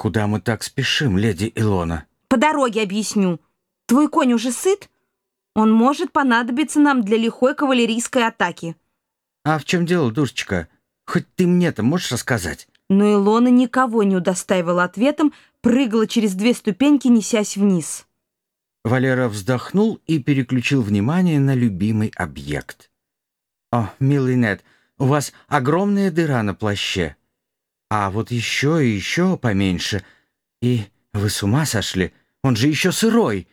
Куда мы так спешим, леди Илона? По дороге объясню. Твой конь уже сыт? Он может понадобиться нам для лихой кавалерийской атаки. А в чем дело, душечка? Хоть ты мне-то можешь рассказать? Но Илона никого не удостаивала ответом, прыгала через две ступеньки, несясь вниз. Валера вздохнул и переключил внимание на любимый объект. «О, милый Нед, у вас огромная дыра на плаще. А вот еще и еще поменьше. И вы с ума сошли? Он же еще сырой!»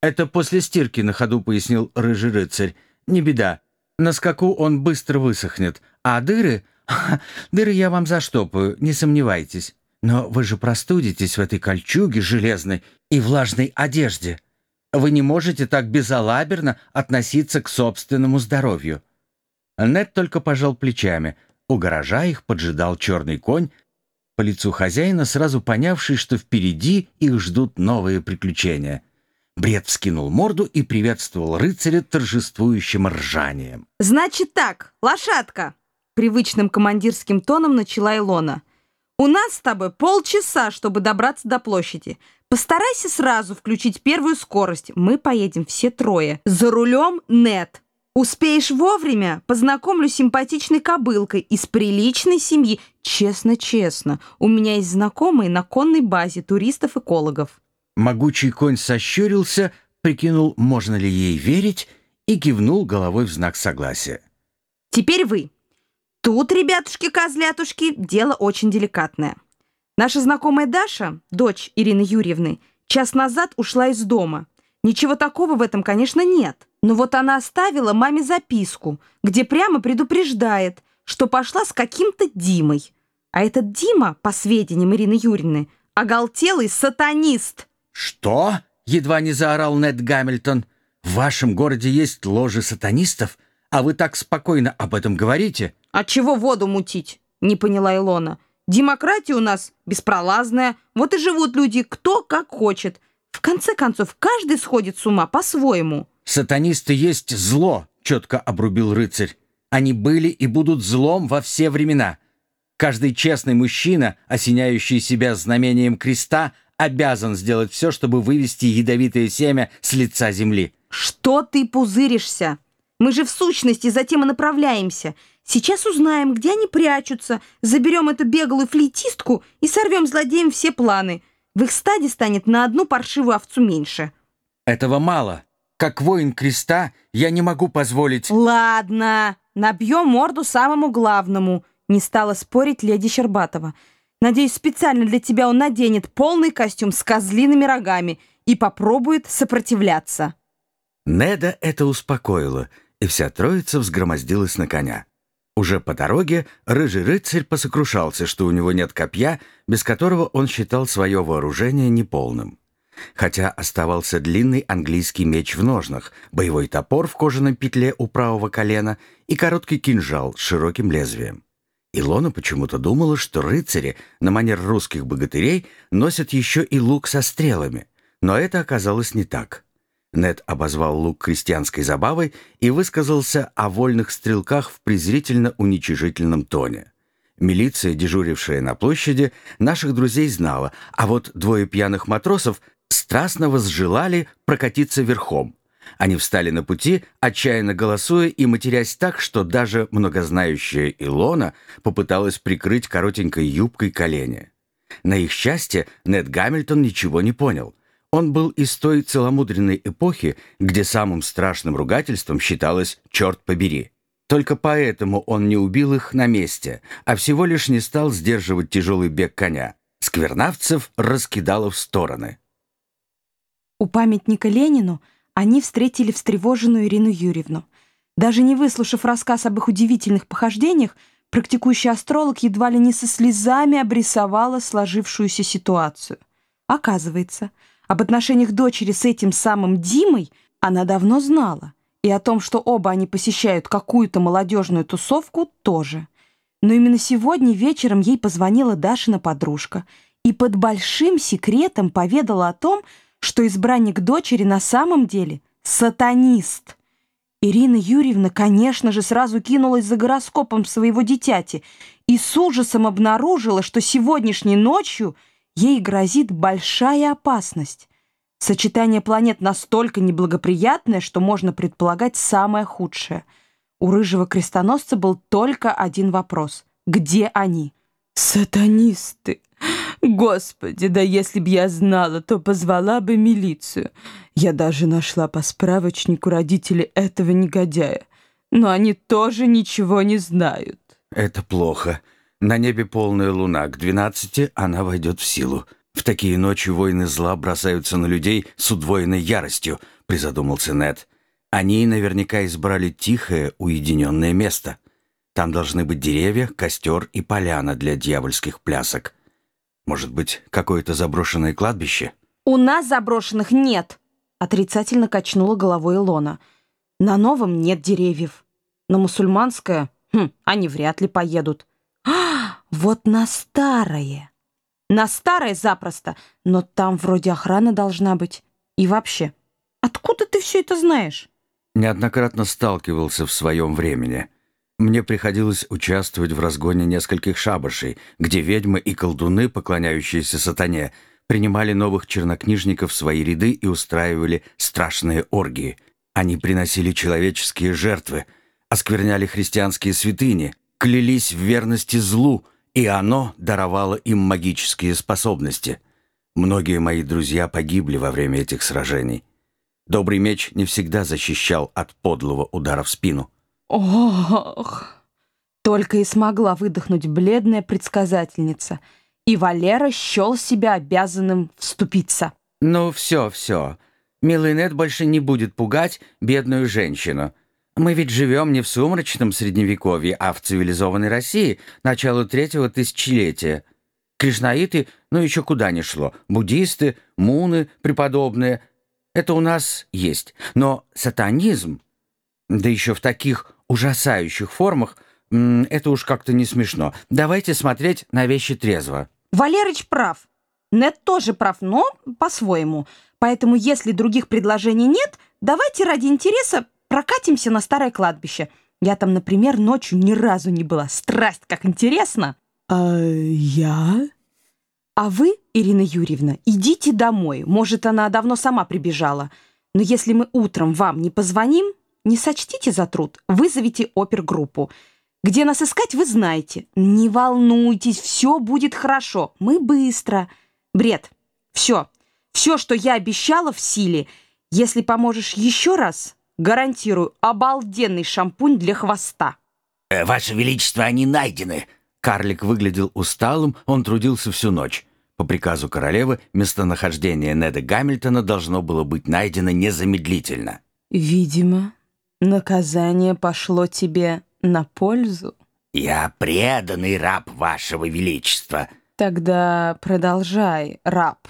«Это после стирки на ходу», — пояснил рыжий рыцарь. «Не беда. На скаку он быстро высохнет. А дыры... Дыры я вам заштопаю, не сомневайтесь. Но вы же простудитесь в этой кольчуге железной и влажной одежде. Вы не можете так безалаберно относиться к собственному здоровью». Нед только пожал плечами. У гаража их поджидал черный конь, по лицу хозяина сразу понявший, что впереди их ждут новые приключения — Бред вскинул морду и приветствовал рыцаря торжествующим ржанием. «Значит так, лошадка!» Привычным командирским тоном начала Илона. «У нас с тобой полчаса, чтобы добраться до площади. Постарайся сразу включить первую скорость. Мы поедем все трое. За рулем нет. Успеешь вовремя, познакомлю с симпатичной кобылкой из приличной семьи. Честно-честно, у меня есть знакомые на конной базе туристов-экологов». Могучий конь сощурился, прикинул, можно ли ей верить, и кивнул головой в знак согласия. «Теперь вы. Тут, ребятушки-козлятушки, дело очень деликатное. Наша знакомая Даша, дочь Ирины Юрьевны, час назад ушла из дома. Ничего такого в этом, конечно, нет. Но вот она оставила маме записку, где прямо предупреждает, что пошла с каким-то Димой. А этот Дима, по сведениям Ирины Юрьевны, оголтелый сатанист». «Что?» — едва не заорал Нед Гамильтон. «В вашем городе есть ложи сатанистов, а вы так спокойно об этом говорите?» «А чего воду мутить?» — не поняла Илона. «Демократия у нас беспролазная, вот и живут люди кто как хочет. В конце концов, каждый сходит с ума по-своему». «Сатанисты есть зло», — четко обрубил рыцарь. «Они были и будут злом во все времена». Каждый честный мужчина, осеняющий себя знамением креста, обязан сделать все, чтобы вывести ядовитое семя с лица земли. Что ты пузыришься? Мы же в сущности затем и направляемся. Сейчас узнаем, где они прячутся, заберем эту беглую флейтистку и сорвем злодеям все планы. В их стаде станет на одну паршивую овцу меньше. Этого мало. Как воин креста я не могу позволить... Ладно, набьем морду самому главному, не стала спорить леди Щербатова. Надеюсь, специально для тебя он наденет полный костюм с козлиными рогами и попробует сопротивляться». Неда это успокоило, и вся троица взгромоздилась на коня. Уже по дороге рыжий рыцарь посокрушался, что у него нет копья, без которого он считал свое вооружение неполным. Хотя оставался длинный английский меч в ножнах, боевой топор в кожаной петле у правого колена и короткий кинжал с широким лезвием. Илона почему-то думала, что рыцари, на манер русских богатырей, носят еще и лук со стрелами. Но это оказалось не так. Нед обозвал лук крестьянской забавой и высказался о вольных стрелках в презрительно-уничижительном тоне. Милиция, дежурившая на площади, наших друзей знала, а вот двое пьяных матросов страстно возжелали прокатиться верхом. Они встали на пути, отчаянно голосуя и матерясь так, что даже многознающая Илона попыталась прикрыть коротенькой юбкой колени. На их счастье Нед Гамильтон ничего не понял. Он был из той целомудренной эпохи, где самым страшным ругательством считалось «черт побери». Только поэтому он не убил их на месте, а всего лишь не стал сдерживать тяжелый бег коня. Сквернавцев раскидало в стороны. У памятника Ленину они встретили встревоженную Ирину Юрьевну. Даже не выслушав рассказ об их удивительных похождениях, практикующий астролог едва ли не со слезами обрисовала сложившуюся ситуацию. Оказывается, об отношениях дочери с этим самым Димой она давно знала, и о том, что оба они посещают какую-то молодежную тусовку, тоже. Но именно сегодня вечером ей позвонила Дашина подружка и под большим секретом поведала о том, что избранник дочери на самом деле сатанист. Ирина Юрьевна, конечно же, сразу кинулась за гороскопом своего дитяти и с ужасом обнаружила, что сегодняшней ночью ей грозит большая опасность. Сочетание планет настолько неблагоприятное, что можно предполагать самое худшее. У рыжего крестоносца был только один вопрос. Где они? «Сатанисты! Господи, да если б я знала, то позвала бы милицию. Я даже нашла по справочнику родителей этого негодяя. Но они тоже ничего не знают». «Это плохо. На небе полная луна. К двенадцати она войдет в силу. В такие ночи воины зла бросаются на людей с удвоенной яростью», — призадумался Нед. «Они наверняка избрали тихое, уединенное место». Там должны быть деревья, костер и поляна для дьявольских плясок. Может быть, какое-то заброшенное кладбище? «У нас заброшенных нет!» — отрицательно качнула головой Илона. «На новом нет деревьев. На мусульманское, хм, они вряд ли поедут. А, вот на старое!» «На старое запросто, но там вроде охрана должна быть. И вообще, откуда ты все это знаешь?» Неоднократно сталкивался в своем времени — мне приходилось участвовать в разгоне нескольких шабашей, где ведьмы и колдуны, поклоняющиеся сатане, принимали новых чернокнижников в свои ряды и устраивали страшные оргии. Они приносили человеческие жертвы, оскверняли христианские святыни, клялись в верности злу, и оно даровало им магические способности. Многие мои друзья погибли во время этих сражений. Добрый меч не всегда защищал от подлого удара в спину. Ох! Только и смогла выдохнуть бледная предсказательница. И Валера счел себя обязанным вступиться. «Ну, все, все. Милый Нед больше не будет пугать бедную женщину. Мы ведь живем не в сумрачном средневековье, а в цивилизованной России началу третьего тысячелетия. Кришнаиты, ну еще куда ни шло. Буддисты, муны преподобные. Это у нас есть. Но сатанизм, да еще в таких ужасающих формах, это уж как-то не смешно. Давайте смотреть на вещи трезво. Валерыч прав. Нет тоже прав, но по-своему. Поэтому, если других предложений нет, давайте ради интереса прокатимся на старое кладбище. Я там, например, ночью ни разу не была. Страсть, как интересно. А я? А вы, Ирина Юрьевна, идите домой. Может, она давно сама прибежала. Но если мы утром вам не позвоним, не сочтите за труд, вызовите опергруппу. Где нас искать, вы знаете. Не волнуйтесь, все будет хорошо. Мы быстро. Бред. Все. Все, что я обещала, в силе. Если поможешь еще раз, гарантирую обалденный шампунь для хвоста. Э, «Ваше Величество, они найдены!» Карлик выглядел усталым, он трудился всю ночь. По приказу королевы местонахождение Неда Гамильтона должно было быть найдено незамедлительно. «Видимо, Наказание пошло тебе на пользу? Я преданный раб вашего величества. Тогда продолжай, раб.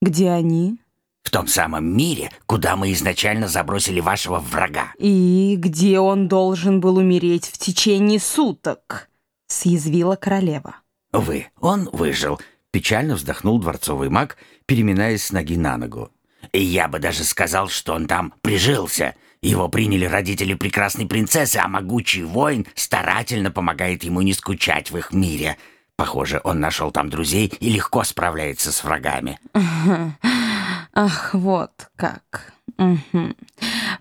Где они? В том самом мире, куда мы изначально забросили вашего врага. И где он должен был умереть в течение суток? Съязвила королева. Вы, он выжил. Печально вздохнул дворцовый маг, переминаясь с ноги на ногу. И я бы даже сказал, что он там прижился. Его приняли родители прекрасной принцессы, а могучий воин старательно помогает ему не скучать в их мире. Похоже, он нашел там друзей и легко справляется с врагами. Ах, вот как. Угу.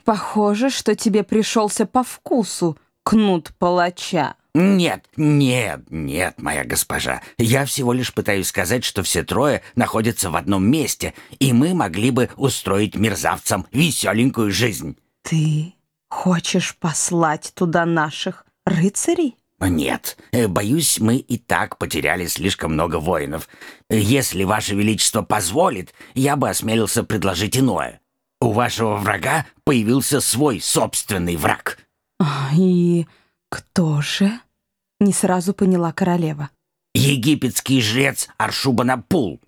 Похоже, что тебе пришелся по вкусу кнут палача. «Нет, нет, нет, моя госпожа. Я всего лишь пытаюсь сказать, что все трое находятся в одном месте, и мы могли бы устроить мерзавцам веселенькую жизнь». «Ты хочешь послать туда наших рыцарей?» «Нет, э, боюсь, мы и так потеряли слишком много воинов. Если Ваше Величество позволит, я бы осмелился предложить иное. У вашего врага появился свой собственный враг». «И кто же?» — не сразу поняла королева. «Египетский жрец Аршубанапул.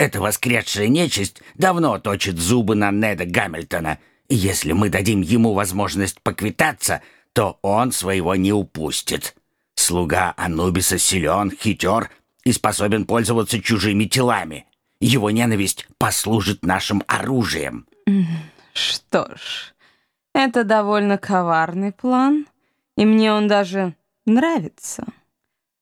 Эта воскресшая нечисть давно точит зубы на Неда Гамильтона» если мы дадим ему возможность поквитаться, то он своего не упустит. Слуга Анубиса силен, хитер и способен пользоваться чужими телами. Его ненависть послужит нашим оружием. Что ж, это довольно коварный план, и мне он даже нравится.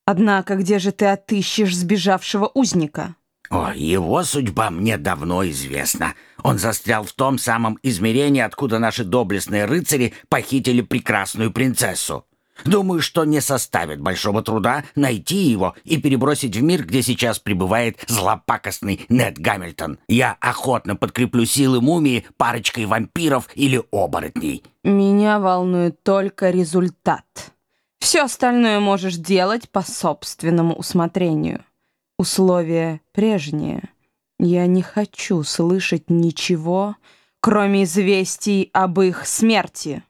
Однако где же ты отыщешь сбежавшего узника? О, его судьба мне давно известна. Он застрял в том самом измерении, откуда наши доблестные рыцари похитили прекрасную принцессу. Думаю, что не составит большого труда найти его и перебросить в мир, где сейчас пребывает злопакостный Нед Гамильтон. Я охотно подкреплю силы мумии парочкой вампиров или оборотней. Меня волнует только результат. Все остальное можешь делать по собственному усмотрению. Условия прежние. Я не хочу слышать ничего, кроме известий об их смерти.